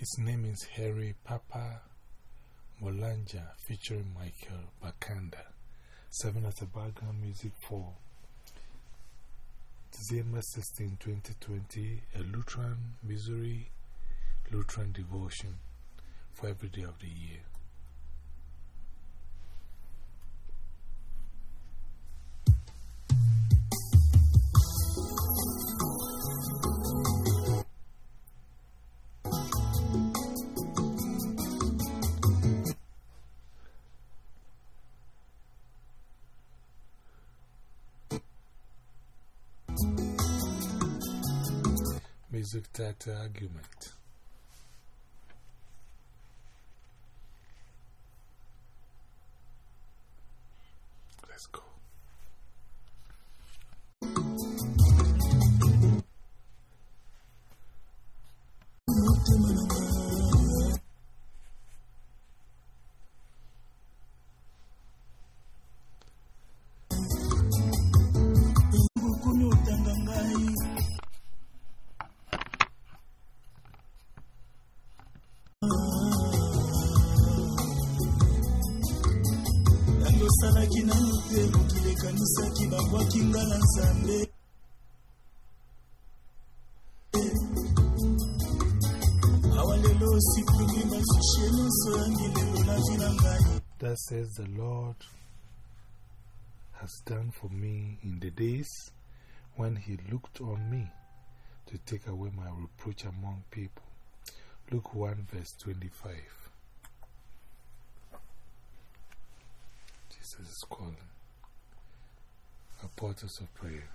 His name is Harry Papa Molanja featuring Michael Bakanda. serving as a background music for December 16, 2020, a Lutheran, Missouri Lutheran devotion for every day of the year. Music Theater Argument. Let's go. Ekanisaki babwaki nga na nzambe na That says the Lord has done for me in the days when He looked on me to take away my reproach among people. Luke 1 verse 25. Jesus is calling. A portals of prayer.